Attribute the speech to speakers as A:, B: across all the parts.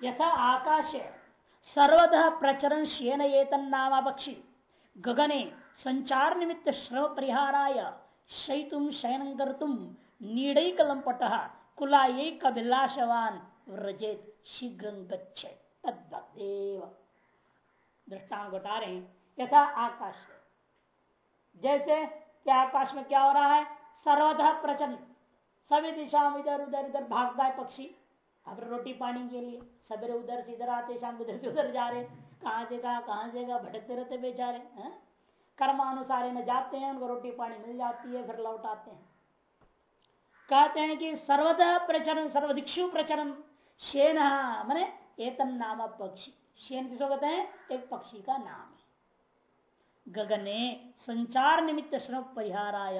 A: यथा आकाश, सर्वतः प्रचरण शेन एतन नामा पक्षी गगने संचार निमित्त श्रम परिहाराय शैतुम शयन कर तुम नीड़क लंपट कुला एक अभिलाषवान व्रजेत शीघ्र गच्छे। तद्देव दृष्टांत घटा रहे यथा आकाश। जैसे क्या आकाश में क्या हो रहा है? सर्वतः प्रचंड सभी दिशा में इधर उधर इधर भागता है पक्षी। अब रोटी पानी के लिए। सवेरे उधर से इधर आते, शाम उधर से उधर जा रहे। कहा से कहा, कहाँ से कहा, भटकते रहते बेचारे कर्मानुसार न जाते हैं, उनको रोटी पानी मिल जाती है, फिर लौट आते हैं। कहते हैं कि सर्वतः प्रचरण, सर्वदिक्षु प्रचरण, शेन मैंने एतन नाम पक्षी। शेन किसको कहते हैं? एक पक्षी का नाम है। गगने, संचार निमित्त श्रम परिहाराय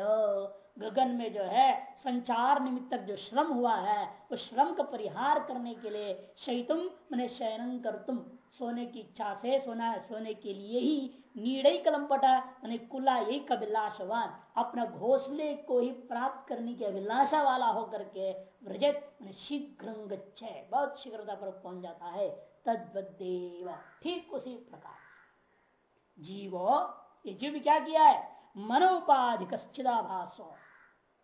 A: गगन में जो है, संचार निमित्त जो श्रम हुआ है उस श्रम का परिहार करने के लिए शैतुम मैंने शयन कर तुम सोने की इच्छा से सोना है सोने के लिए ही नीड़ई कलमपटा मैंने कुला एक अभिलाषवान अपना घोसले को ही प्राप्त करने की अभिलाषा वाला होकर के व्रजत, मैंने शीघ्र बहुत शीघ्रता पर पहुँच जाता है। तद्वदेव, ठीक उसी प्रकार जीवो, ये जीव क्या किया है? मनोपाधिक चिदाभासो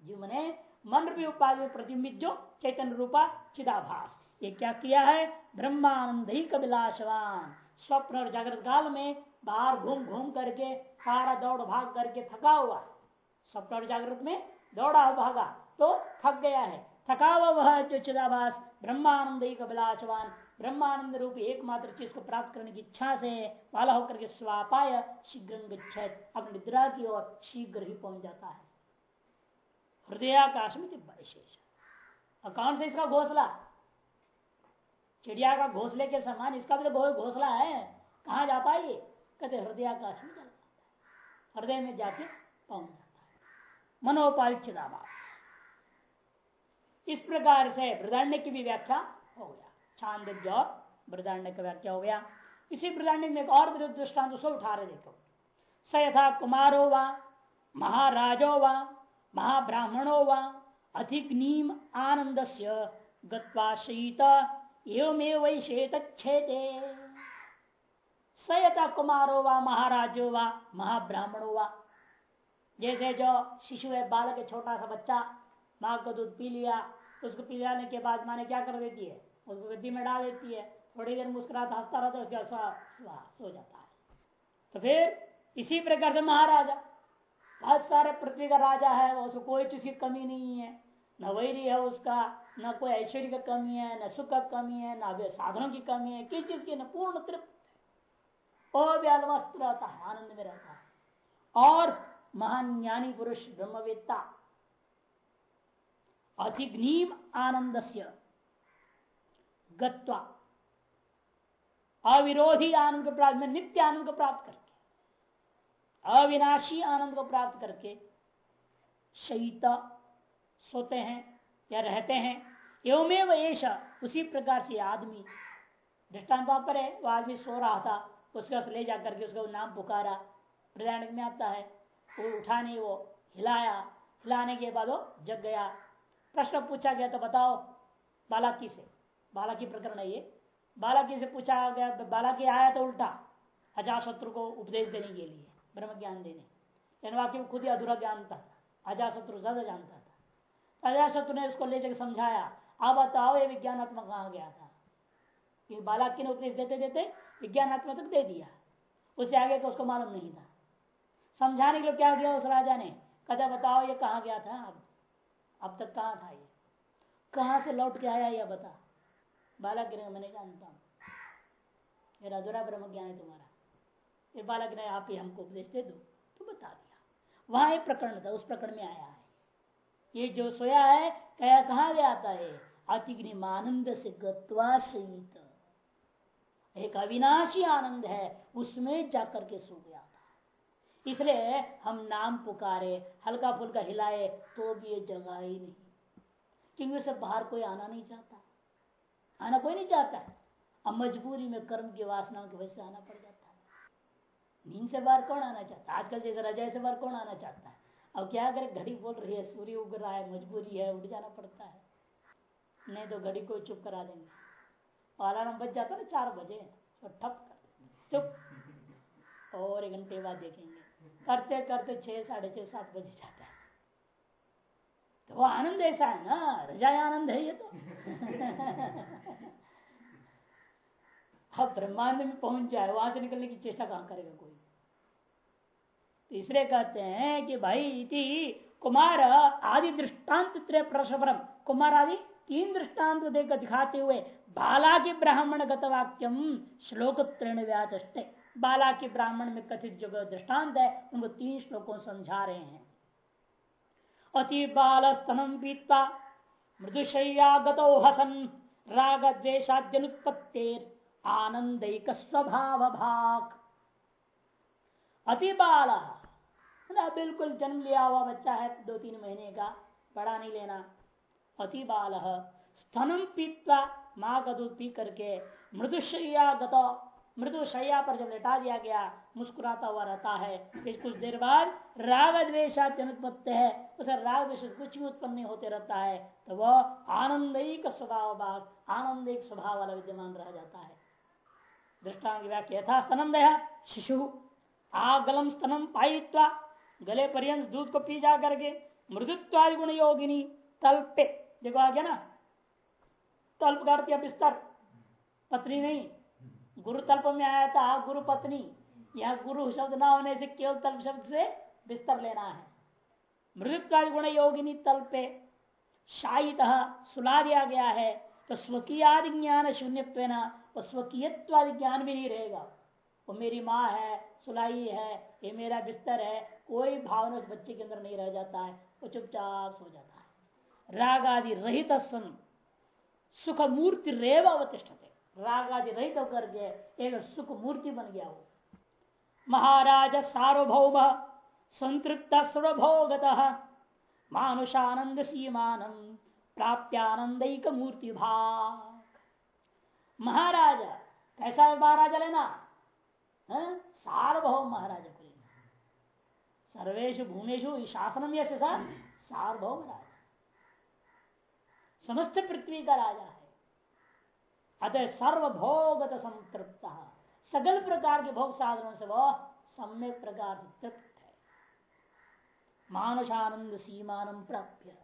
A: जीव मने मन रूपी उपाधि प्रतिबिंबित जो चैतन्य रूपा चिदाभास। ये क्या किया है? ब्रह्मानंद ही कबिलाशवान। स्वप्न और जागृत काल में बाहर घूम घूम करके, सारा दौड़ भाग करके थका हुआ स्वप्न और जागृत में दौड़ा भागा तो थक गया है। थका हुआ वह जो चिदाभास ब्रह्मानंद ही कबिलाशवान। ब्रह्मानंद रूप एकमात्र चीज़ को प्राप्त करने की इच्छा से वाला होकर के स्वापाय शीघ्र अब निद्रा की ओर शीघ्र ही पहुँच जाता है। हृदयाकाश में और कौन सा इसका घोसला? चिड़िया का घोसले के समान इसका भी तो घोसला है। कहा है ये? कहते हृदयाकाश में जाता हृदय में जाके पहुँच जाता है। मनोपालित इस प्रकार से बृदारण्य की भी व्याख्या हो गया। छांद और बृदारण्य का व्याख्या हो गया। इसी बृदारण्य में एक और दृष्टांत उसको उठा रहे देखो। स यथा कुमारो व, महाराजो व महाब्राह्मणो व अधिग्नीम आनंद से गीत एवमेव छेदे सयता कुमारो व महाराजो व महाब्राह्मणो व। जैसे जो शिशु है, बालक है, छोटा सा बच्चा, माँ को दूध पी लिया, उसको पी जाने के बाद माँ ने क्या कर देती है? उसको गद्दी में डाल देती है। थोड़ी देर मुस्कुराता, हंसता रहता है, उसके सो जाता है। तो फिर इसी प्रकार से महाराजा बहुत सारे पृथ्वी का राजा है उसको कोई चीज़ की कमी नहीं है। न वैरी है उसका, न कोई ऐश्वर्य का कमी है, न सुख का कमी है, न साधनों की कमी है, किस चीज़ की? न पूर्ण तृप्त। अव्यालमस्त रहता है, आनंद में रहता है। और महान ज्ञानी पुरुष ब्रह्मवेत्ता अधिग्नीम आनंद से गत्वा, अविरोधी आनंद प्राप्त में नित्य आनंद प्राप्त करके अविनाशी आनंद को प्राप्त करके शहीत सोते हैं या रहते हैं। एवमेव ऐसा उसी प्रकार से आदमी दृष्टांत पर है। वो आदमी सो रहा था, उसके पास ले जाकर के उसका नाम पुकारा। प्रधान में आता है, वो उठा नहीं वो हिलाया। हिलाने के बाद वो जग गया। प्रश्न पूछा गया तो बताओ, बालाकी से? बालाकी प्रकरण है ये। बालाकी से पूछा गया, बालाकी आया तो उल्टा अजाशत्रु को उपदेश देने के लिए। ब्रह्म ज्ञान देने वाक्य खुद ही अधूरा ज्ञान था, अजाशत्रु ज़्यादा जानता था। अजाशत्रु ने उसको ले जाकर समझाया, आप बताओ, ये विज्ञानात्मक कहा गया था? कि बालाकी ने उपदेश देते देते विज्ञानात्मक तक दे दिया। उससे आगे तो उसको मालूम नहीं था। समझाने के लिए क्या किया उस राजा ने? कदा बताओ, ये कहा गया था अब? अब तक कहा था ये? कहा से लौट के आया यह बता? बालक मैंने जानता हूँ। मेरा अधूरा ब्रह्म ज्ञान है तुम्हारा। फिर बालक ने आप ही हमको उपदेश दे दो तो बता दिया। वहाँ एक प्रकरण था, उस प्रकरण में आया है। ये जो सोया है, क्या कहा गया था है अतिग्निमानंद से गत्वा सहित एक अविनाशी आनंद है, उसमें जाकर के सो गया था। इसलिए हम नाम पुकारे, हल्का फुल्का हिलाए तो भी ये जगह ही नहीं। क्योंकि उसे बाहर कोई आना नहीं चाहता। आना कोई नहीं चाहता। है अब मजबूरी में कर्म की वासनाओं की वजह से आना पड़ जाता। नींद से बाहर कौन आना चाहता है? आजकल जैसे रजाई से बाहर कौन आना चाहता है? अब क्या करे? घड़ी बोल रही है, सूर्य उग रहा है, मजबूरी है, उठ जाना पड़ता है। नहीं तो घड़ी को चुप करा देंगे। अलार्म बज जाता ना, चार बजे तो ठप कर चुप। और एक घंटे बाद देखेंगे। करते करते छह साढ़े छह सात बजे जाता है। तो वो आनंद ऐसा है ना? रजाय आनंद है ये तो। अब ब्रह्मांड में पहुँच जाए, वहाँ से निकलने की चेष्टा कहाँ करेगा कोई? तीसरे कहते हैं कि भाई इति कुमार आदि दृष्टांत प्रसवरम। कुमार आदि, तीन दृष्टांत देकर दिखाते हुए बाला के ब्राह्मण गतवाक्यम श्लोक त्रण व्याचे बाला के ब्राह्मण में कथित जो दृष्टांत है, उनको तीन श्लोकों समझा रहे हैं। अति बाल स्तनम पीता मृदुशैया गतो हसन राग द्वेशाद्यनुत्पत्तेर आनंदिक स्वभाव भाग अति बाल बिल्कुल जन्म लिया हुआ बच्चा है दो तीन महीने का बड़ा नहीं लेना। अति बाल स्तनम पीता माँ का दूध पी करके मृदुशैया गतो मृदु शैया पर जब लेटा दिया गया, मुस्कुराता हुआ रहता है। फिर कुछ देर बाद राग द्वेशात अनुत्पत्ति है, उसे राग द्वेश कुछ भी उत्पन्न नहीं होते रहता है तो वह आनंदिक स्वभाव भाग आनंदिक स्वभाव वाला विद्यमान रह जाता है। दृष्टांग था स्तनम दया शिशु। आगलम स्तनम पाईत्वा गले पर्यंत दूध को पी जा करके मृदुत्वादि गुण योगिनी तल्पे। देखो आ गया ना, तल्प करती बिस्तर। पत्नी नहीं, गुरु तल्प में आया था गुरु पत्नी। यह गुरु शब्द ना होने से केवल तल्प शब्द से बिस्तर लेना है। मृदुत्वादि गुण योगिनी तल्पे। शायित सुला दिया गया है तो स्वकीय ज्ञान शून्य वो स्वकीयत्वादि ज्ञान भी नहीं रहेगा वो मेरी माँ है, सुलाई है, ये मेरा बिस्तर है, कोई भावना उस बच्चे के अंदर नहीं रह जाता है, वो चुपचाप सो जाता है। राग आदि रहित सन सुख मूर्ति रेव अवतिष्ठ राग आदि रहित होकर के एक सुख मूर्ति बन गया वो। महाराज सार्वभौम, संतृप्त सर्वभोगत, मानुषानंद सीमानम प्राप्यानंदिक मूर्ति भाग महाराजा। कैसा महाराजा लेना? सार्वभौम महाराजा को लेना। सर्वेश भूमेशु शासनम यश सार्वभौम राजा। समस्त पृथ्वी का राजा है। अतः सर्वभोगत संतृप्त। सकल प्रकार के भोग साधनों से वह सम्यक प्रकार से तृप्त है। मानुषानंद सीमान प्राप्य।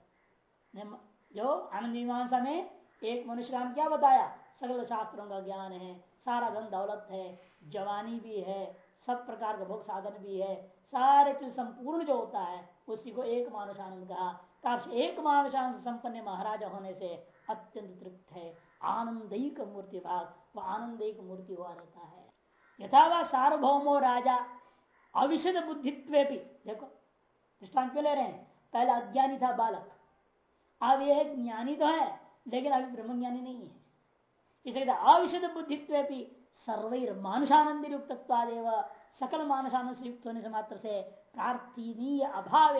A: जो आनंद मीमांसा में एक मनुष्य का क्या बताया? सकल शास्त्रों का ज्ञान है, सारा धन दौलत है, जवानी भी है, सब प्रकार का भोग साधन भी है, सारे चीज़ संपूर्ण जो होता है, उसी को एक मानुष आनंद कहा एक मानुष आनंद संपन्न महाराजा होने से अत्यंत तृप्त है। आनंदिक मूर्ति भाग, वह आनंदिक मूर्ति हुआ रहता है। यथा वह सार्वभौमो राजा, अविशद बुद्धित्व भी देखो, दृष्टांत क्यों ले रहे हैं? पहले अज्ञानी था बालक। अब यह ज्ञानी तो है, लेकिन अभी ब्रह्म ज्ञानी नहीं है। इसलिए अविशद बुद्धित्व भी सर्वैर मानुषानंद युक्त सकल मानुषानंद से युक्त होने से मात्र से प्रार्थनीय अभाव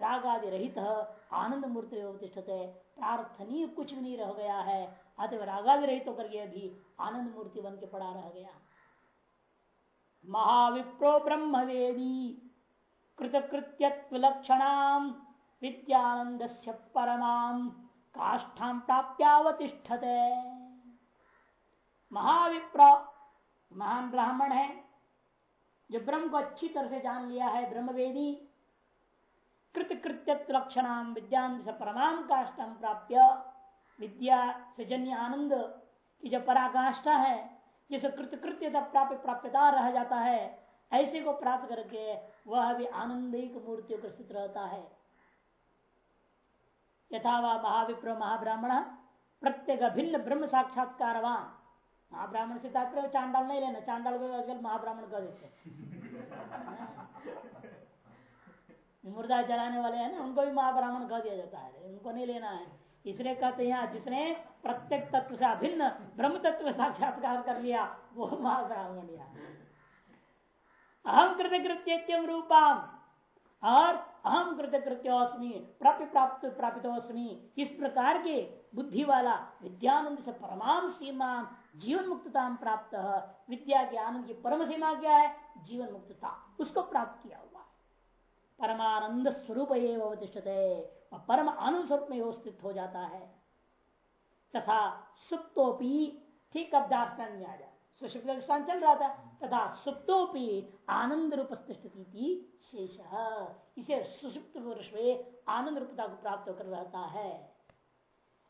A: रागादि रहित आनंद मूर्ति प्रार्थनीय कुछ भी नहीं रह गया है अतः रागादि रहित होकर के भी आनंद मूर्ति बन के पड़ा रह गया महाविप्रो ब्रह्मवेदी कृतकृत्यत्व लक्षणाम विद्यानंद से परमाम प्राप्यावतिष्ठते। महाविप्र, महान ब्राह्मण है, जो ब्रह्म को अच्छी तरह से जान लिया है, ब्रह्मवेदी। कृत कृत्यत्व लक्षणाम विद्यान परमाम काष्ठम प्राप्य विद्या से जन्य आनंद, की जो पराकाष्ठा है, जिसे कृतकृत्यता प्राप्त प्राप्यता रह जाता है, ऐसे को प्राप्त करके वह भी आनंदिक मूर्तियों को स्थित रहता है। यथा वह महाविप्र, महाब्राह्मण, प्रत्येक भिन्न ब्रह्म साक्षात्कारवान। महाब्राह्मण से तात्पर्य चांडाल नहीं लेना चांडाल को आजकल महाब्राह्मण कर देते मुर्दा जलाने वाले हैं ना उनको भी महाब्राह्मण कह दिया जाता है। उनको नहीं लेना है। इसलिए कहते हैं जिसने प्रत्येक तत्व से अभिन्न ब्रह्म तत्व साक्षात्कार कर लिया वो महाब्राह्मण लिया अहम कृत कृत्यम रूपाम। और अहम कृत कृत्योस्मी प्राप्त प्राप्त प्राप्तोस्मी इस प्रकार के बुद्धि वाला विद्यानंद से परमाम सीमा जीवन मुक्तता प्राप्त। विद्या के आनंद की परम सीमा क्या है? जीवन मुक्तता उसको प्राप्त किया हुआ परमानंद स्वरूप परम आनंद स्वरूप में स्थित हो जाता है। तथा सुप्तोपी, ठीक अब दास्तान में आ जाए। दृष्टान चल रहा था। तथा सुप्तोपि आनंद रूप स्थिति शेष। इसे सुषुप्त पुरुष में आनंद रूपता को प्राप्त होकर रहता है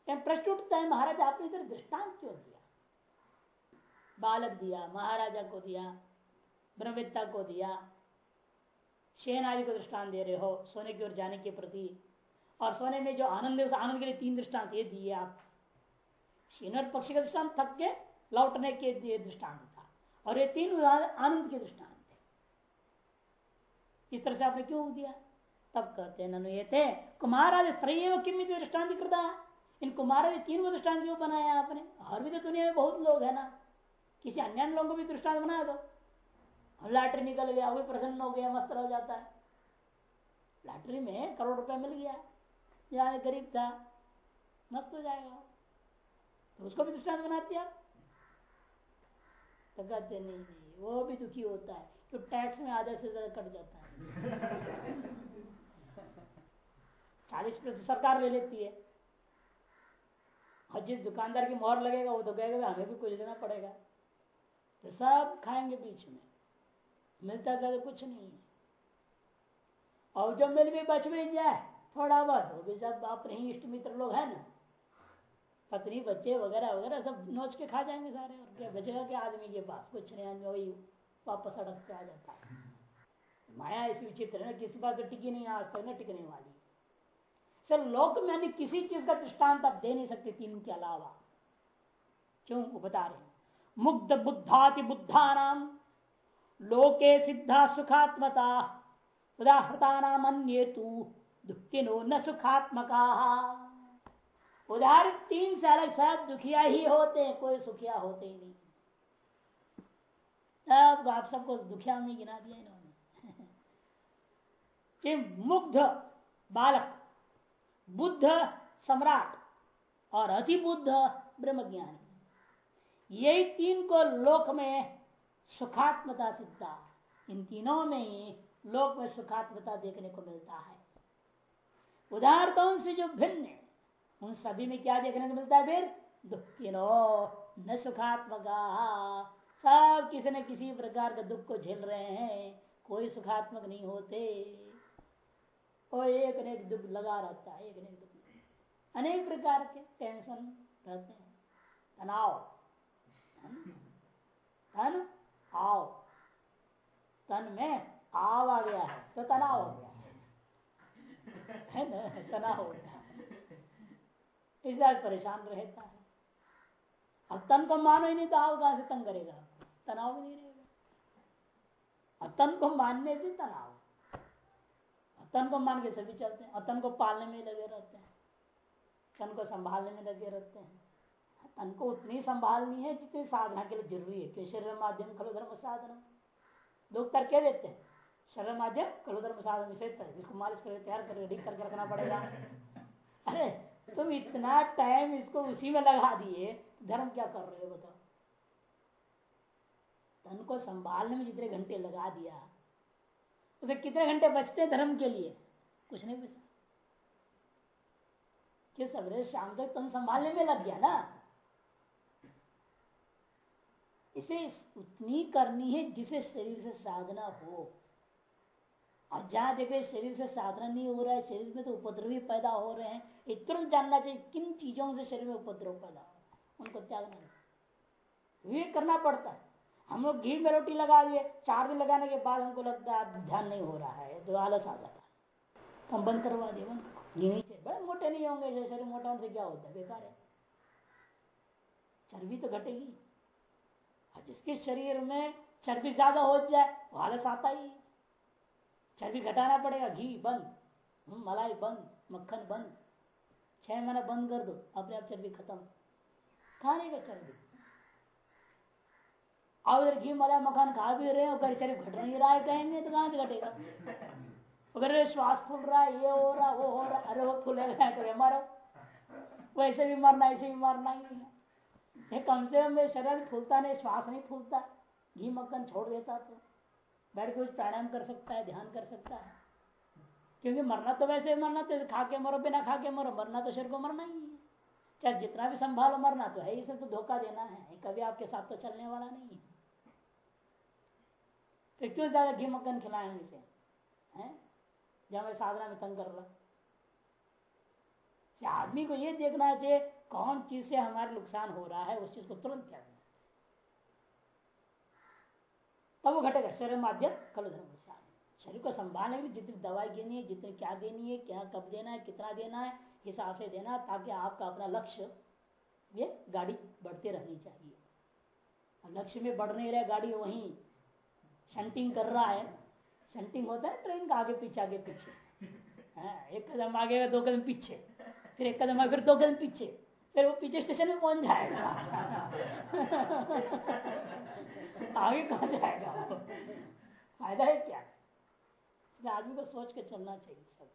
A: प्रश्न उठता है, महाराज, आपने इधर दृष्टांत क्यों दिया? बालक दिया, महाराजा को दिया ब्रह्मविद्ता को दिया। शेन आदि को दृष्टान दे रहे हो, सोने की ओर जाने के प्रति। और सोने में जो आनंद है, उस आनंद के लिए तीन दृष्टांत ये दिए आप। शेन पक्षी का दृष्टांत थक के लौटने के लिए दृष्टांत और ये तीन उदाहरण आनंद के दृष्टांत इस तरह से आपने क्यों दिया? तब कहते हैं ये थे कुमाराज स्त्री किम दृष्टांत करता इन कुमाराज तीन को दृष्टांत क्यों बनाया आपने? और भी तो दुनिया में बहुत लोग है ना। किसी अन्य लोगों को भी दृष्टांत बना दो। लॉटरी निकल गया, वो प्रसन्न हो गया, मस्त हो जाता है। लॉटरी में करोड़ रुपया मिल गया। जहाँ गरीब था, मस्त हो जाएगा। तो उसको भी दृष्टांत बनाते आप तो कहते नहीं नहीं वो भी दुखी होता है तो टैक्स में आधे से ज़्यादा कट जाता है। चालीस प्रतिशत सरकार ले लेती है। और जिस दुकानदार की मोहर लगेगा वो तो कहेगा हमें भी कुछ देना पड़ेगा। तो सब खाएँगे बीच में। मिलता ज़्यादा कुछ नहीं है। और जो मिल भी बच भी जाए थोड़ा बहुत वो भी सब अपने ही इष्ट मित्र लोग है ना। पत्नी बच्चे वगैरह वगैरह सब नोच के खा जाएँगे सारे और क्या बचेगा क्या आदमी के पास कुछ नहीं, आदमी वही वापस सड़क पे आ जाता है। माया ऐसी विचित्र है किसी बात तो टिकी नहीं, आज तक ना टिकने वाली। सर, लोक में अन्य किसी चीज़ का दृष्टांत आप दे नहीं सकते तीन के अलावा। क्यों? बता रहे मुग्ध बुद्धाति बुद्धा नाम लोके सिद्धा सुखात्मता उदाहरता नाम अन्य तू दुखिनो न सुखात्मका। उदाहरण तीन से अलग सब दुखिया ही होते हैं, कोई सुखिया होते ही नहीं। सब आप सबको दुखिया में गिना दिया इन्होंने। कि मुग्ध बालक, बुद्ध सम्राट और अति बुद्ध ब्रह्म ज्ञानी यही तीन को लोक में सुखात्मता सिद्धा। इन तीनों में ही लोक में सुखात्मता देखने को मिलता है। उदाहरणों से जो भिन्न है? उन सभी में क्या देखने को मिलता है फिर? दुखिनो न सुखात्मक सब किसी न किसी प्रकार का दुख को झेल रहे हैं। कोई सुखात्मक नहीं होते। कोई एक न एक दुख लगा रहता है, एक न एक दुख। अनेक प्रकार के टेंशन रहते हैं। तनाव। तन आओ। तन में आव आ गया है तो तनाव हो गया है। ना? तनाव हो गया इसलिए परेशान रहता है। अब तन को मानो ही नहीं तो आओ कहाँ से तंग करेगा? तनाव भी नहीं रहेगा। और तन को मानने से तनाव। तन को मान के सभी चलते हैं। और तन को पालने में लगे रहते हैं। तन को संभालने में लगे रहते हैं। तन को उतनी संभालनी है जितनी साधना के लिए ज़रूरी है। कि शरीर माध्यम खलो धर्म साधना। लोग कर के देते हैं। शरीर माध्यम खलो धर्म साधन। जिसको मालिश करके तैयार करके ठीक करके रखना पड़ेगा। अरे तुम इतना टाइम इसको उसी में लगा दिए, धर्म क्या कर रहे हो बताओ। तन को संभालने में जितने घंटे लगा दिया, उसे कितने घंटे बचते धर्म के लिए? कुछ नहीं बचा। कि सवेरे शाम तक तन संभालने में लग गया ना। इसे उतनी करनी है जिसे शरीर से साधना हो। और जहाँ देखे शरीर से साधना नहीं हो रहा है, शरीर में तो उपद्रवी पैदा हो रहे हैं। ये तुरंत जानना चाहिए, किन चीज़ों से शरीर में उपद्रव पैदा हो उनको त्यागना ये करना पड़ता है। हम लोग घी में रोटी लगा लिए, चार दिन लगाने के बाद हमको लगता है ध्यान नहीं हो रहा है तो आलस आ जाता है। हम बंद करवा दिए, बंद घी नहीं चाहिए। बड़े मोटे नहीं होंगे शरीर मोटा होने से क्या होता है? बेकार है। चर्बी तो घटेगी। और जिसके शरीर में चर्बी ज़्यादा हो जाए, वो आलस आता ही। चर्बी घटाना पड़ेगा घी बंद हम्म, मलाई बंद मक्खन बंद छह महीना बंद कर दो अपने आप चर्बी खत्म। खाने का चर्बी। और इधर घी मलाई मखान खा भी रहे हो कहीं चर्बी घट नहीं रहा है कहेंगे तो कहाँ से घटेगा? अगर श्वास फूल रहा है ये हो रहा वो हो रहा अरे वो फूलेगा तो मरो। वैसे भी मरना ऐसे भी मरना ही है। कम से कम शरीर फूलता नहीं श्वास नहीं फूलता। घी मक्खन छोड़ देता तो। बैठ के कुछ प्राणायाम कर सकता है, ध्यान कर सकता है। क्योंकि मरना तो वैसे मरना तो खा के मरो, बिना खा के मरो, मरना तो शरीर को मरना ही है। चाहे जितना भी संभालो, मरना तो है इसे तो धोखा देना है। कभी आपके साथ तो चलने वाला नहीं है। तो क्यों ज़्यादा घी मक्खन खिलाएँगे इसे, है? जब मैं साधना में तंग कर रहा आदमी को ये देखना चाहिए, कौन चीज़ से हमारा नुकसान हो रहा है, उस चीज़ को तुरंत क्या देना तब वो घटेगा। शरीर माध्यम कल धर्म शरीर को संभालने के लिए जितनी दवाई देनी है जितनी क्या देनी है क्या कब देना है कितना देना है हिसाब से देना ताकि आपका अपना लक्ष्य ये गाड़ी बढ़ते रहनी चाहिए। लक्ष्य में बढ़ नहीं रहा गाड़ी वहीं शंटिंग कर रहा है। शंटिंग होता है ट्रेन का आगे पीछे आगे पीछे। हाँ, एक कदम आगे दो कदम पीछे। फिर एक कदम आगे फिर दो कदम पीछे। फिर वो पीछे स्टेशन में पहुँच जाएगा। आगे कहा जाएगा? फ़ायदा है क्या? इसलिए आदमी को सोच के चलना चाहिए सब।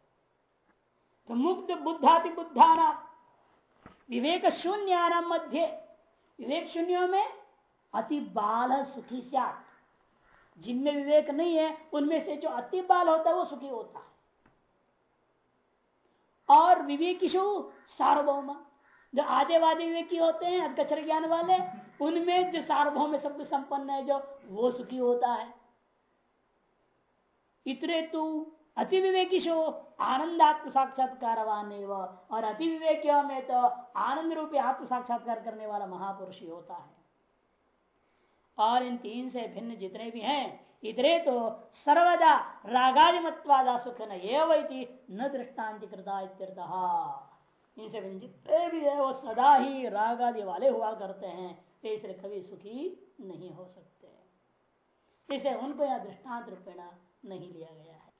A: तो मुक्त बुद्धाति बुद्धाना, विवेक शून्य मध्य, विवेक शून्यों में अति बाल सुखी सात जिनमें विवेक नहीं है, उनमें से जो अति बाल होता है, वो सुखी होता है। और विवेकिशु सार्वभौम। जो आधेवादी विवेकी होते हैं अधकचर ज्ञान वाले, उनमें जो सार्वभौम कुछ संपन्न है, जो वो सुखी होता है। इतरे तू अति विवेकिशो आनंदात्म साक्षात्कार और अति विवेक में तो आनंद रूपी आत्म साक्षात्कार करने वाला महापुरुष ही होता है। और इन तीन से भिन्न जितने भी हैं, इतरे तो सर्वदा रागादिमत्वादा सुख न एवं न दृष्टांत कृता इनसे जितने भी है, वो सदा ही रागादि वाले हुआ करते हैं। इसलिए कभी सुखी नहीं हो सकते। इसे उनको यह दृष्टांत रूपेणा नहीं लिया गया है।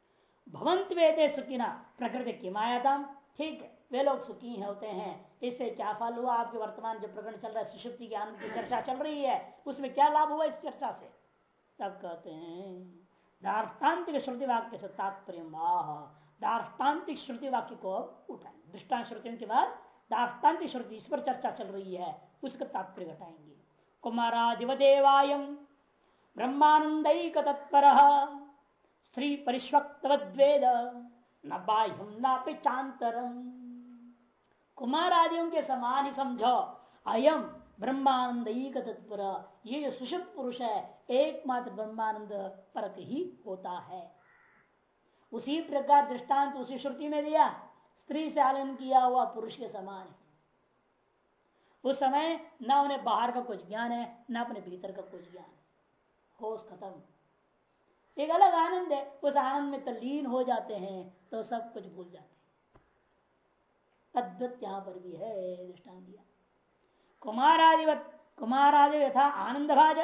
A: भवंत वेदे सुखिना, प्रकृति की मायाता ठीक है, वे लोग सुखी होते हैं। इससे क्या फल हुआ? आपके वर्तमान जो प्रकरण चल रहा है, सुषुप्ति की आनंद की चर्चा चल रही है, उसमें क्या लाभ हुआ इस चर्चा से? तब कहते हैं दार्ष्टान्तिक श्रुति वाक्य से तात्पर्य दार्ष्टान्तिक श्रुति वाक्य को उठाए। दृष्टान श्रुतियों के बाद दार्ष्टान्तिक श्रुति, इस पर चर्चा चल रही है, उसका तात्पर्य घटाएँगे कुमारादिवदेवायम ब्रह्मानंद तत्पर स्त्री परिश्वक्तवेद न बाह्यम न चांतरम कुमार आदियों के समान ही समझो, अयम ब्रह्मानंद तत्पर ये जो सुषुप्त पुरुष है, एकमात्र ब्रह्मानंद परक ही होता है। उसी प्रकार दृष्टांत उसी श्रुति में दिया। स्त्री से आलन किया हुआ पुरुष के समान है। उस समय न उन्हें बाहर का कुछ ज्ञान है, न अपने भीतर का कुछ ज्ञान होश खत्म। एक अलग आनंद है। उस आनंद में तलीन हो जाते हैं तो सब कुछ भूल जाते हैं। यहाँ पर भी है दृष्टान दिया। कुमारादिवत कुमारादि यथा आनंद भाज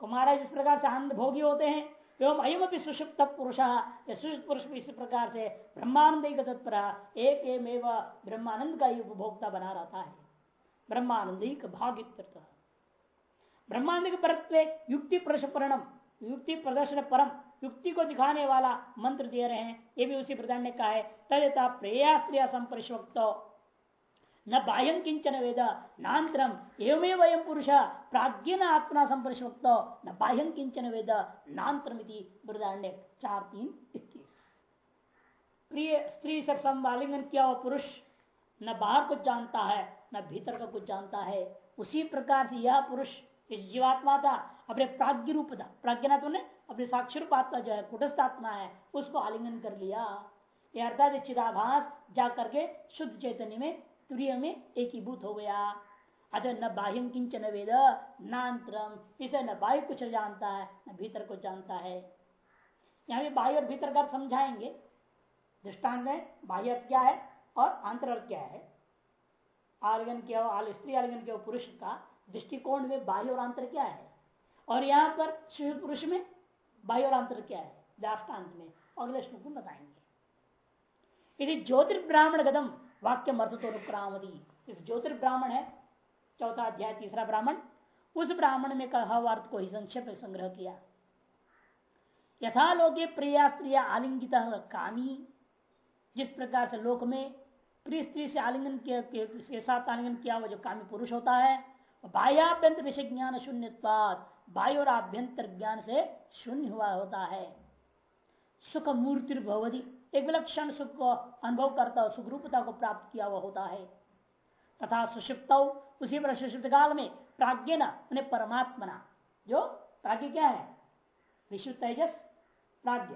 A: कुमारा जिस प्रकार से आनंद भोगी होते हैं। एवं अयम भी सुषुप्त पुरुष सुषुप्त पुरुष भी इस प्रकार से ब्रह्मानंद तत्पर एक एवं ब्रह्मानंद का ही उपभोक्ता बना रहता है। ब्रह्मानंद भाग ब्रह्मानंद के परत्व युक्ति प्रशरणम युक्ति प्रदर्शन परम, युक्ति को दिखाने वाला मंत्र दे रहे हैं, ये भी उसी प्रधान ने कहा है, तदेता प्रेया संपरिश्वक्त न बाह्य किंचन वेद, नान्तरम एवं वयम पुरुष प्राज्ञ आत्मा संपरिश्वक्त न बाह्य किंचन वेद नान्तरम बृदारण्य चार तीन इक्कीस प्रिय, स्त्री से संवालिंगन किया हुआ पुरुष, न बाहर कुछ जानता है, न भीतर का कुछ जानता है। उसी प्रकार से यह पुरुष जीवात्मा था, अपने प्राग्ञ रूप था। प्राज्ञनात्मा ने अपने साक्षर आत्मा जो है, कुटस्थ आत्मा है, उसको आलिंगन कर लिया। यह अर्थात चिदाभास जा करके शुद्ध चैतन्य में तुरीय में एकीभूत हो गया। अतः न बाह्य किंचन वेद नान्तरम इसे न बाह्य कुछ जानता है, न भीतर कुछ जानता है। यहाँ भी बाह्य और भीतर का समझाएँगे। दृष्टांत में बाह्य क्या है और आंतर क्या है। आलिंगन किया आल स्त्री आलिंगन किया पुरुष का दृष्टिकोण में बाह्य और आंतर क्या है? और यहाँ पर शिव पुरुष में बाह्य और आंतर क्या है? दाष्टान्त में। अगले श्लोक में बताएँगे। यदि ज्योतिर्ब्राह्मण गदम वाक्य अर्थ तो अनुक्रामदी इस ज्योतिर्ब्राह्मण है, चौथा अध्याय, तीसरा ब्राह्मण। उस ब्राह्मण में कहा अर्थ को ही संक्षेप में संग्रह किया। यथा लोके प्रिया स्त्रिया आलिंगित कामी। जिस प्रकार से लोक में प्रिय स्त्री से आलिंगन के साथ आलिंगन किया हुआ जो कामी पुरुष होता है बाह्याभ्यंतर विषय ज्ञान शून्य बाह्य और आभ्यंतर ज्ञान से शून्य हुआ होता है। सुख मूर्ति भवदी एक विलक्षण सुख को अनुभव करता सुख रूपता को प्राप्त किया हुआ होता है। तथा सुषिप्त, उसी पर सुषिप्त काल में प्राज्ञ न परमात्मना। जो प्राज्ञ क्या है? विश्व तेजस, प्राज्ञ।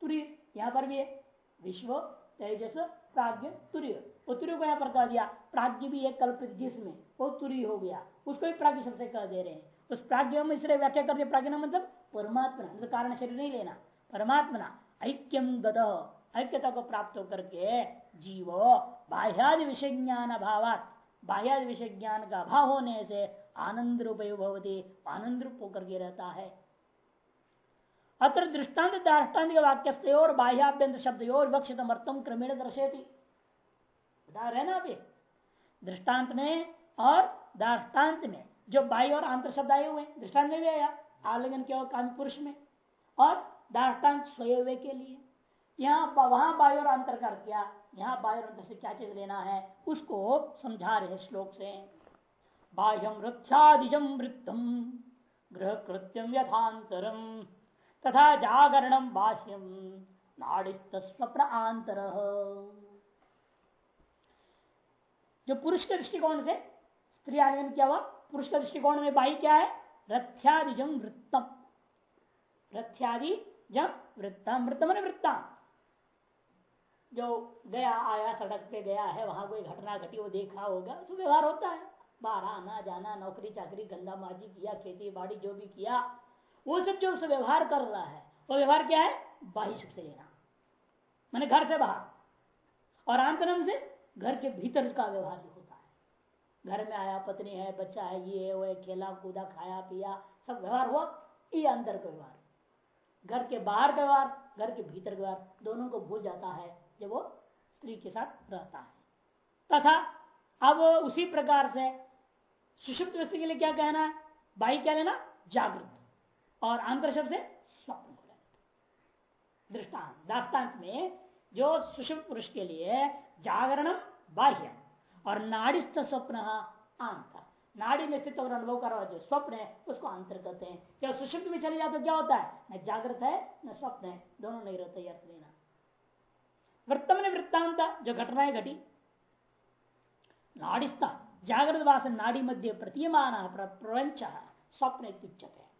A: तुरी यहाँ पर भी है। विश्व तेजस, प्राज्ञ तुर्य वो तुर्य को यहाँ पर कह दिया। प्राज्ञ भी एक कल्पित जिसमें, वो तुरी हो गया। उसको भी प्राज्ञ शब्द कह दे रहे हैं। उस प्राज्ञ में इसलिए व्याख्या कर दिया प्राज्ञ मतलब परमात्मा तो कारण शरीर नहीं लेना। परमात्मा ऐक्यम गद ऐक्यता को प्राप्त होकर के जीव बाह्यादि विषय ज्ञान अभाव बाह्यादि विषय ज्ञान का अभाव होने से आनंद रूप भवती आनंद रूप होकर के रहता है। अत्र दृष्टांत दाष्टान्तिक वाक्य और बाह्याभ्यंतर शब्द और विवक्षित अर्थम क्रमेण दर्शेती बता रहे ना अभी? दृष्टांत में और दाष्टान्त में जो बाह्य और आंतर शब्द आए हुए दृष्टांत में भी आया, आलिंगन के और काम पुरुष में। और दाष्टान्त स्वयं के लिए। यहाँ वहाँ बाह्य और अंतर कर दिया। यहाँ बाह्य और अंतर से क्या चीज़ लेना है, उसको समझा रहे श्लोक से। बाह्यम वृक्षादिजम वृत्तम गृह कृत्यम यथांतरम तथा जागरणम बाह्यम नाड़िस्त स्वप्न आंतर जो पुरुष के दृष्टिकोण से, स्त्री आलिंगन क्या हुआ, पुरुष के दृष्टिकोण में बाई क्या है? रथ्यादिजम वृत्तम। रथ्यादि जम वृत्तम वृत्तम वृत्ता जो गया, आया, सड़क पे गया है, वहाँ कोई घटना घटी, वो देखा होगा, उसमें व्यवहार होता है। बाहर आना, जाना, नौकरी, चाकरी गंदा माजी किया, खेती बाड़ी जो भी किया, वो सब जो उसे व्यवहार कर रहा है, वो व्यवहार क्या है? बाह्य सबसे लेना। मैंने घर से बाहर। और आंतरम से घर के भीतर का व्यवहार भी होता है। घर में आया, पत्नी है, बच्चा है, ये है, वो है, खेला, कूदा, खाया, पिया, सब व्यवहार हुआ, ये अंदर का व्यवहार। घर के बाहर का व्यवहार, घर के भीतर का व्यवहार, दोनों को भूल जाता है जब वो स्त्री के साथ रहता है। तथा अब उसी प्रकार से सुषुप्त व्यक्ति के लिए क्या कहना है? बाई क्या लेना? जागृत। और आंतर शब्द से स्वप्न को लेना। दृष्टांत। दृष्टांत में जो सुषुप्त पुरुष के लिए जागरण बाह्य और नाड़िस्थ स्वप्न आंतर। नाड़ी में स्थित और अनुभव कर जो स्वप्न है, उसको अंतर कहते हैं। क्या सुषुप्त में चले जाए तो क्या होता है? न जागृत है, न स्वप्न है, दोनों नहीं रहते अर्थ लेना। वृत्तम ने वृत्तांत, जो घटनाएँ घटी। नाड़िस्ता जागृत वास नाड़ी मध्य प्रतीयमान प्रपंच स्वप्न है।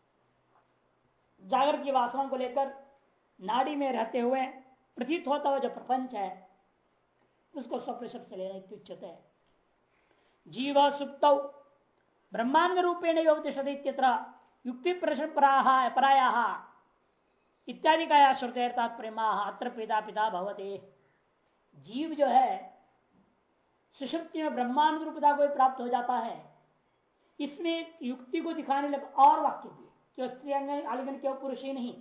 A: जागृत की वासनाओं को लेकर नाड़ी में रहते हुए प्रतीत होता हुआ जो प्रपंच है, उसको स्वप्न शब्द से लेना है। जीव सुप्त ब्रह्मांड रूपेण योगतिषत्र युक्ति प्रश्न पराया इत्यादि का श्रुते प्रेमा, अत्र पिता पिता भवते। जीव जो है सुषुप्ति में ब्रह्मांड रूपता को प्राप्त हो जाता है। इसमें युक्ति को दिखाने लगे और वाक्य भी क्यों स्त्री आलिंगन क्यों पुरुष ही नहीं?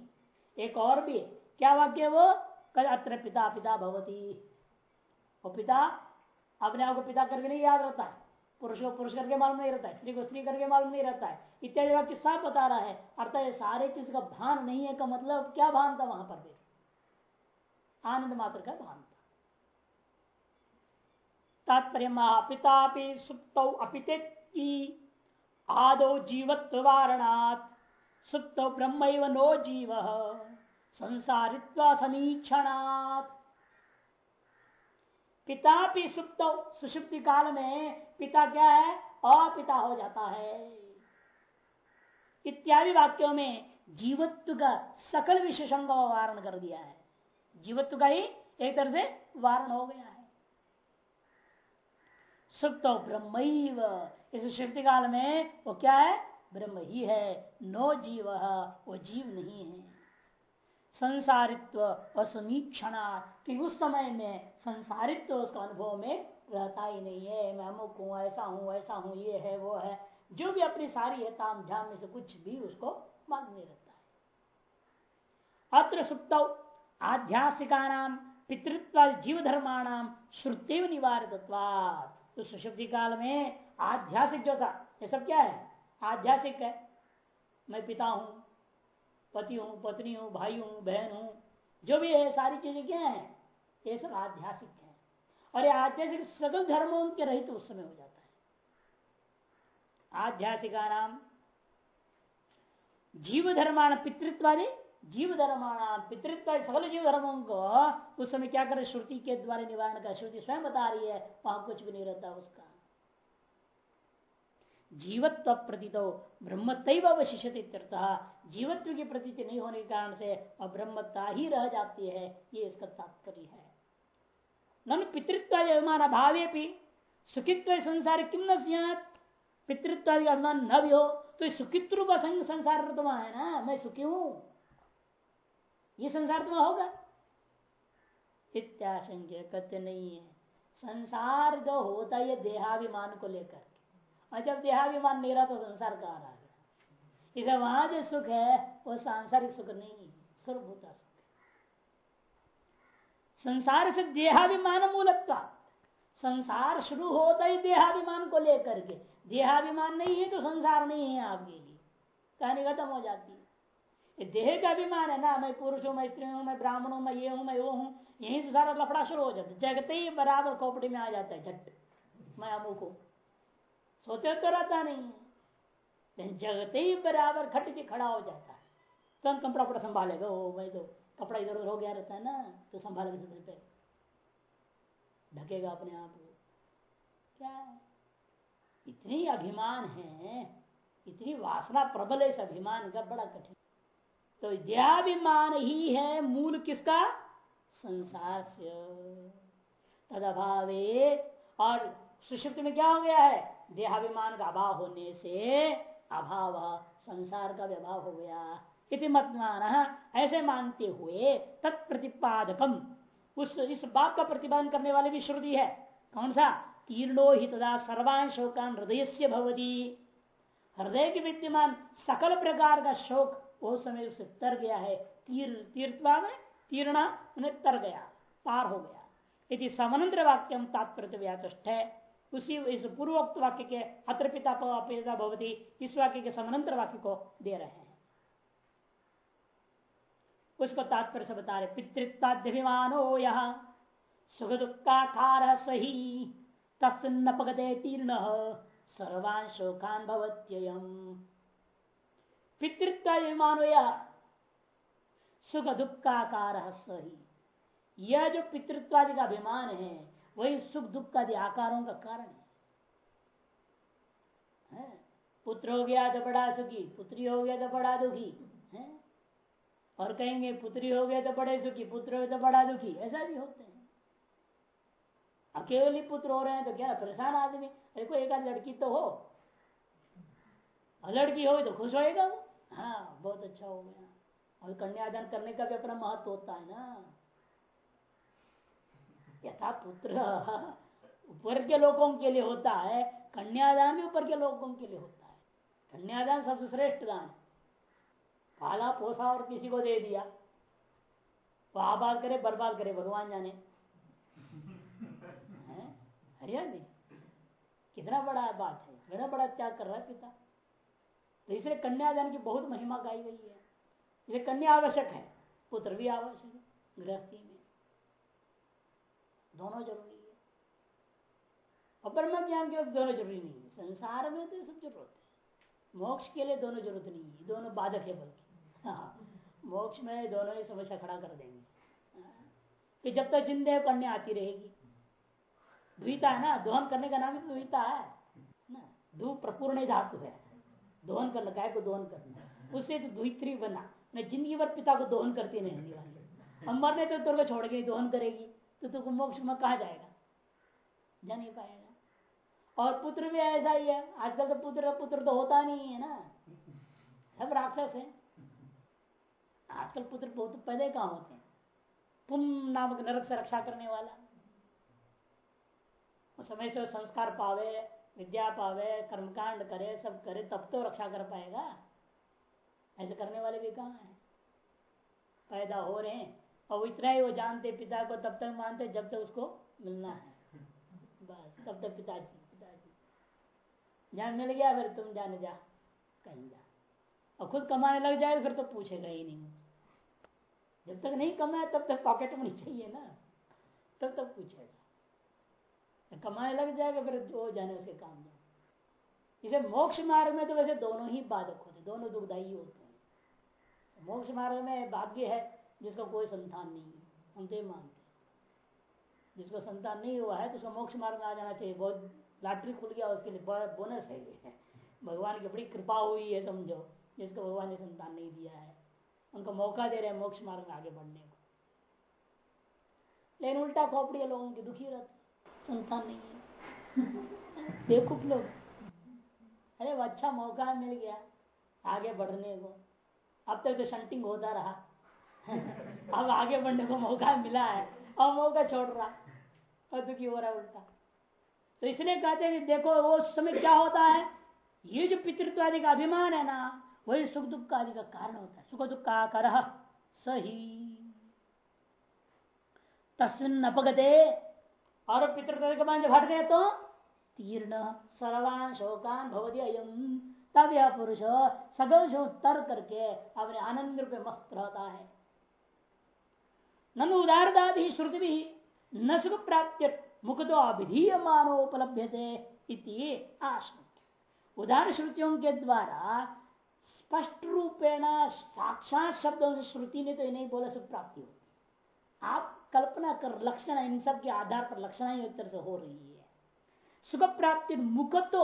A: एक और भी क्या वाक्य वो? कल अत्र पिता पिता भवती। वो पिता, अपने आप को पिता करके नहीं याद रहता। है पुरुष को पुरुष करके मालूम नहीं रहता है, स्त्री को स्त्री करके मालूम नहीं रहता है। इत्यादि वाक्य साफ़ बता रहा है, अर्थात ये सारे चीज़ का भान नहीं है, का मतलब क्या भान था वहाँ पर आनंद मात्र का भान था। तात्पर्य पिता सुप्त अपिते आदो जीवत्व सुप्त ब्रह्म नो जीव, संसारित्व समीक्षणात्। पिता भी सुप्त, सुषुप्ति काल में पिता क्या है? अपिता हो जाता है। इत्यादि वाक्यों में जीवत्व का सकल विशेषण का वारण कर दिया है। जीवत्व का ही एक तरह से वारण हो गया है। सुप्त ब्रह्म इस शुक्ति काल में वो क्या है? ब्रह्म ही है, नो जीव, वो जीव नहीं है। संसारित्व असमीक्षणा, कि उस समय में संसारित्व उसका अनुभव में रहता ही नहीं है। मैं अमुक हूँ, ऐसा हूँ ऐसा हूँ, ये है, वो है। जो भी अपनी सारी है, ताम झाम में से कुछ भी उसको मालूम नहीं रहता है। अत्र सुप्त आध्यासिका नाम पितृत्व जीव धर्माणाम श्रुतिव निवारित तो सुशुद्धि काल में आध्यासिक जो था, ये सब क्या है? आध्यासिक है। मैं पिता हूँ, पति हूँ, पत्नी हूँ, भाई हूँ, बहन हूँ, जो भी है, सारी चीज़ें क्या है? ये सब आध्यासिक है। और ये आध्यासिक सगल धर्मों के रहित तो उस समय हो जाता है। आध्यासिका नाम जीव धर्मान पितृत्वादि जीव धर्माणाम पितृत्व सगल जीव धर्मों को उस समय क्या करे? श्रुति के द्वारा निवारण का श्रुति स्वयं बता रही है, वहाँ कुछ भी नहीं रहता उसका। जीवत्व प्रतीत ब्रह्म तैव अवशिष्य जीवत्व की प्रतीति नहीं होने के कारण से वह ब्रह्मता ही रह जाती है, ये इसका तात्पर्य है। नन पितृत्व अभिमान अभावे भी सुखित्व संसार किम न पितृत्व अभिमान न भी हो तो सुखित्व संसार है ना, मैं सुखी हूँ। ये संसार तुम्हारा होगा। इत्याशंक्य कत्य नहीं है। संसार जो होता है देहाभिमान को लेकर और जब देहाभिमान नहीं रहा तो संसार कहा रहा गया? इसे वहाँ जो सुख है, वो सांसारिक सुख नहीं है सर्वभूता सुख संसार से देहाभिमान मूलत्व संसार शुरू होता ही देहाभिमान को लेकर के। देहाभिमान नहीं है तो संसार नहीं है आपके लिए। कहानी खत्म हो जाती है। ये देह का अभिमान है ना, मैं पुरुष हूँ, मैं स्त्री हूँ, मैं ब्राह्मण हूँ, मैं ये हूँ, मैं वो हूँ, यहीं से सारा लफड़ा शुरू हो जाता है। जगते ही बराबर खोपड़ी में आ जाता है, झट। मैं अमुक हूँ सोते तो रहता नहीं है जगते ही बराबर खट के खड़ा हो जाता है। तो कपड़ा संभालेगा वो भाई तो। कपड़ा इधर उधर हो गया रहता है ना तो संभालेगा सबसे पहले ढकेगा अपने आप को। क्या? इतनी अभिमान है, इतनी वासना प्रबल है इस अभिमान का, बड़ा कठिन। तो विद्याभिमान ही है मूल किसका? संसार से। तदभावे और सुषुप्त में क्या हो गया है? देहाभिमान का अभाव होने से अभाव, संसार का व्यभाव हो गया। इति मतमान। ऐसे मानते हुए तत्प्रतिपादकम। उस, इस बात का प्रतिपादन करने वाले भी श्रुति है। कौन सा? तीर्णो ही तदा सर्वान शोकान हृदय से भवदी हृदय के विद्यमान सकल प्रकार का शोक वो समय उसे तर गया है। तीर तीर्थवा में तीर्णा, उन्हें तर गया, पार हो गया। यदि समानंत्र वाक्यम तात्पर्य व्याचष्ट है उसी, इस पूर्वोक्त वाक्य के अत्र पिता पिता भवती। इस वाक्य के समानंतर वाक्य को दे रहे हैं। उसको तात्पर्य से बता रहे पितृत्वाद्यभिमानो यह सुख दुखाकार सही तस्न पगते तीर्ण सर्वान शोकान भवत्ययम। पितृत्व मानो या सुख दुखाकार सही यह जो पितृत्वादि का अभिमान है वही सुख दुख आदि आकारों का कारण है, पुत्र हो गया तो बड़ा सुखी पुत्री हो गया तो बड़ा दुखी। है? और कहेंगे, पुत्री हो गए तो बड़े सुखी, पुत्र हो तो बड़ा दुखी। ऐसा भी होते हैं। अकेले पुत्र हो रहे हैं तो क्या परेशान आदमी? अरे, कोई एक लड़की तो हो। लड़की हो तो खुश होएगा वो। हाँ बहुत अच्छा हो गया। और कन्यादान करने का भी अपना महत्व होता है ना। यथा पुत्र ऊपर के लोगों के लिए होता है, कन्यादान भी ऊपर के लोगों के लिए होता है। कन्यादान सबसे श्रेष्ठ दान। पाला पोसा और किसी को दे दिया। वो आबाद करे बर्बाद करे भगवान जाने। हरियाणा कितना बड़ा बात है। कितना बड़ा त्याग कर रहा है पिता। तो इसलिए कन्यादान की बहुत महिमा गाई गई है। इसलिए कन्या आवश्यक है। पुत्र भी आवश्यक है। गृहस्थी में दोनों ज़रूरी है। और ब्रह्म ज्ञान के दोनों ज़रूरी नहीं है। संसार में तो सब ज़रूरत है। मोक्ष के लिए दोनों ज़रूरत नहीं है। दोनों बाधक है बल्कि। मोक्ष में दोनों ही समस्या खड़ा कर देंगे। कि जब तक जिंदे कन्या आती रहेगी। द्विता है ना? दोहन करने का नाम ही तो द्विता है। ना? धू प्रपूर्ण धातु है। दोहन करना गाय को दोहन करना उससे तो द्वित्री बना। मैं ज़िंदगी भर पिता को दोहन करती रहने वाली हम मरने तो तेरे को छोड़ के दोहन करेगी। तो तुमको मोक्ष में कहा जाएगा? जा नहीं पाएगा और पुत्र भी ऐसा ही है। आजकल तो पुत्र पुत्र तो होता नहीं है ना। सब राक्षस है। आजकल पुत्र बहुत पहले कहा होते हैं। पुम नामक नरक से रक्षा करने वाला। उस समय से संस्कार पावे, विद्या पावे, कर्मकांड करे, सब करे, तब तो रक्षा कर पाएगा। ऐसे करने वाले भी कहा है? पैदा हो रहे हैं। और इतना ही वो जानते पिता को तब तक मानते जब तक उसको मिलना है। बस, तब तक पिताजी पिताजी। जान मिल गया, फिर तुम जाने जा, कहीं जा। और खुद कमाने लग जाए, फिर तो पूछेगा ही नहीं जब तक नहीं कमाया, तब तक पॉकेट मनी चाहिए ना। तब तक पूछेगा। कमाने लग जाएगा, फिर वो जाने उसके काम जाए इसे मोक्ष मार्ग में तो वैसे दोनों ही बाधक होते दोनों दुखदायी होते हैं। मोक्ष मार्ग में भाग्य है, जिसका कोई संतान नहीं है। हम तो मानते जिसको संतान नहीं हुआ है तो उसको मोक्ष मार्ग में आ जाना चाहिए। बहुत लॉटरी खुल गया, उसके लिए बोनस है ये। भगवान की बड़ी कृपा हुई है, समझो। जिसको भगवान ने संतान नहीं दिया है। उनको मौका दे रहे मोक्ष मार्ग में आगे बढ़ने को। लेकिन उल्टा खोपड़ी है लोगों की दुखी रहते संतान नहीं है। बेकूफ लोग। अरे वो अच्छा मौका मिल गया आगे बढ़ने को। अब तक तो शंटिंग होता रहा। अब आगे बढ़ने को मौका मिला है। अब मौका छोड़ रहा। और दुखी हो रहा है उल्टा। तो इसलिए कहते हैं कि देखो, वो समय क्या होता है? ये जो पितृत्व का अभिमान है ना वही सुख दुख आदि का कारण होता है। सुख दुख का कर सही। तस्विन अपगते और पितृत्व के मान जब हट गए तो तीर्ण सर्वान शोकान भवती अयम तब यह पुरुष सगल तर करके अपने आनंद रूप मस्त रहता है। ननु उदारता भी श्रुति भी न सुख प्राप्त मुख तो अभिधीय मानोपलभ्य थे उदार श्रुतियों के द्वारा स्पष्ट रूपेण साक्षात शब्दों से श्रुति ने तो नहीं बोला सुख प्राप्ति होती आप कल्पना कर, लक्षण, इन सब के आधार पर लक्षण ही उत्तर से हो रही है। सुख प्राप्ति मुख तो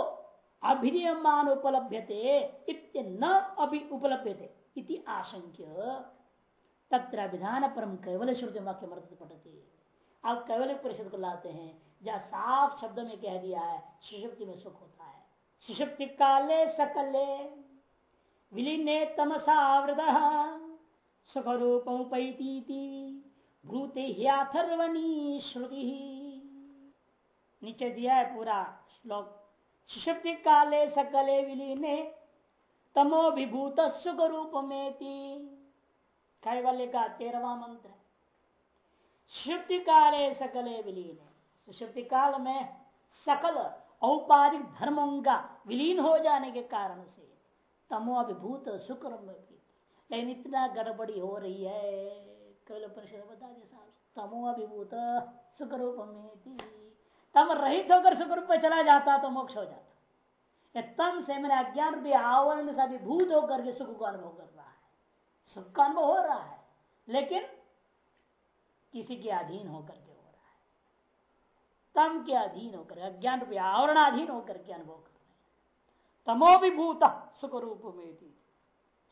A: अभिनियमान उपलभ्य न अभी उपलभ्य इति आशंक्य। तत्र विधान परम कैवल श्रुति वाक्य मर्द पढ़ते आप कैवल परिषद को लाते हैं, जहाँ साफ़ शब्द में कह दिया है, सुषुप्ति में सुख होता है। सुषुप्ति काले सकले। विलीने तमसावृत सुख रूपी भूते ह्याथर्वणी श्रुति। नीचे दिया है पूरा श्लोक। सुषुप्ति काले सकले विलीने तमो विभूत सुख रूप में कैवल्य का तेरवा मंत्र सुषुप्ति काले सकले विलीन। सुषुप्ति काल में सकल औपाधिक धर्मों का विलीन हो जाने के कारण से तमो अभिभूत सुख लेकिन इतना गड़बड़ी हो रही है कल परिषद बता दे साहब तमो अभिभूत सुख रूप में तम रहित होकर रूप में चला जाता तो मोक्ष हो जाता। तम से मैंने अज्ञान भी आवरण से अभिभूत होकर के सुख को अनुभव कर रहा है। सुख का अनुभव हो रहा है, लेकिन किसी के अधीन होकर के हो रहा है। तम के अधीन होकर, अज्ञान रूपी आवरणाधीन होकर के अनुभव कर तमोभिभूत सुख रूप में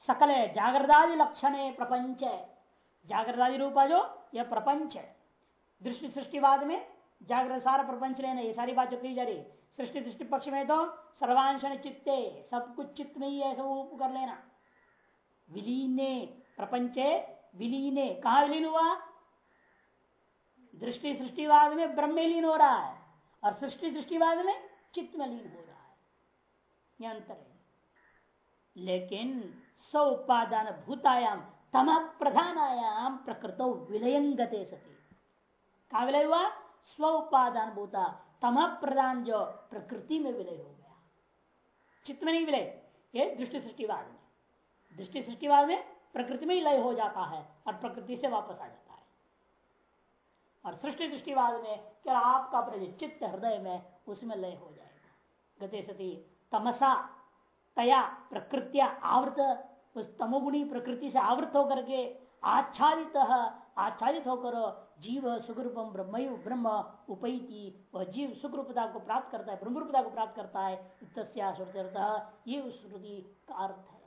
A: सकल है जागृदादि लक्षण है प्रपंच। है जागृदादि रूपा जो यह प्रपंच। है दृष्टि सृष्टिवाद में जागृत सारा प्रपंच लेना, ये सारी बात जो कही जा रही है। सृष्टि दृष्टि पक्ष में तो सर्वांशन चित्ते, सब कुछ चित्त में ही है, सब कर लेना। विलीने प्रपंचे, विलीने। कहा विलीन हुआ? दृष्टि सृष्टिवाद में ब्रह्म लीन हो रहा है। और सृष्टि दृष्टिवाद में चित्त में लीन हो रहा है। अंतर है। लेकिन सौ उपादान भूतायाम तम प्रधानायाम प्रकृत विलयंगते सती। कहा विलय हुआ? स्व उपादान भूता तम प्रधान जो प्रकृति में विलय हो गया। चित्त में नहीं विलय, ये दृष्टि सृष्टिवाद में। दृष्टि सृष्टिवाद में प्रकृति में ही लय हो जाता है और प्रकृति से वापस आ जाता है। और सृष्टि दृष्टिवाद में क्या आपका अपने चित्त हृदय में उसमें लय हो जाएगा। गति सती तमसा, तया, प्रकृतिया, आवृत, उस तमोगुणी प्रकृति से आवृत होकर के आच्छादित आच्छादित होकर जीव सुखरूपम ब्रह्मयु ब्रह्म उपैति, वह जीव सुखरूपता को प्राप्त करता है, ब्रह्मरूपता को प्राप्त करता है ये उस श्रुति का अर्थ है।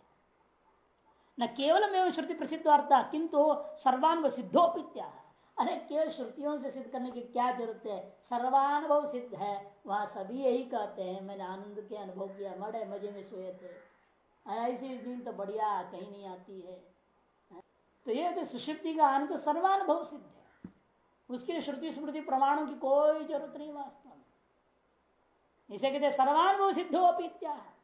A: न केवल एवं श्रुति प्रसिद्ध अर्थ, किंतु सर्वानुभव सिद्धोपित्या अरे केवल श्रुतियों से सिद्ध करने की क्या ज़रूरत है? सर्वानुभव सिद्ध है वहाँ सभी यही कहते हैं, मैंने आनंद के अनुभव किया मड़े मज़े में सोए थे। ऐसी दिन तो बढ़िया कहीं नहीं आती है। तो ये तो सुषुप्ति का आनंद सर्वानुभव सिद्ध है। उसके लिए श्रुति स्मृति प्रमाणों की कोई ज़रूरत नहीं वास्तव में। इसे कहते सर्वानुभव सिद्ध हो पीत्या है।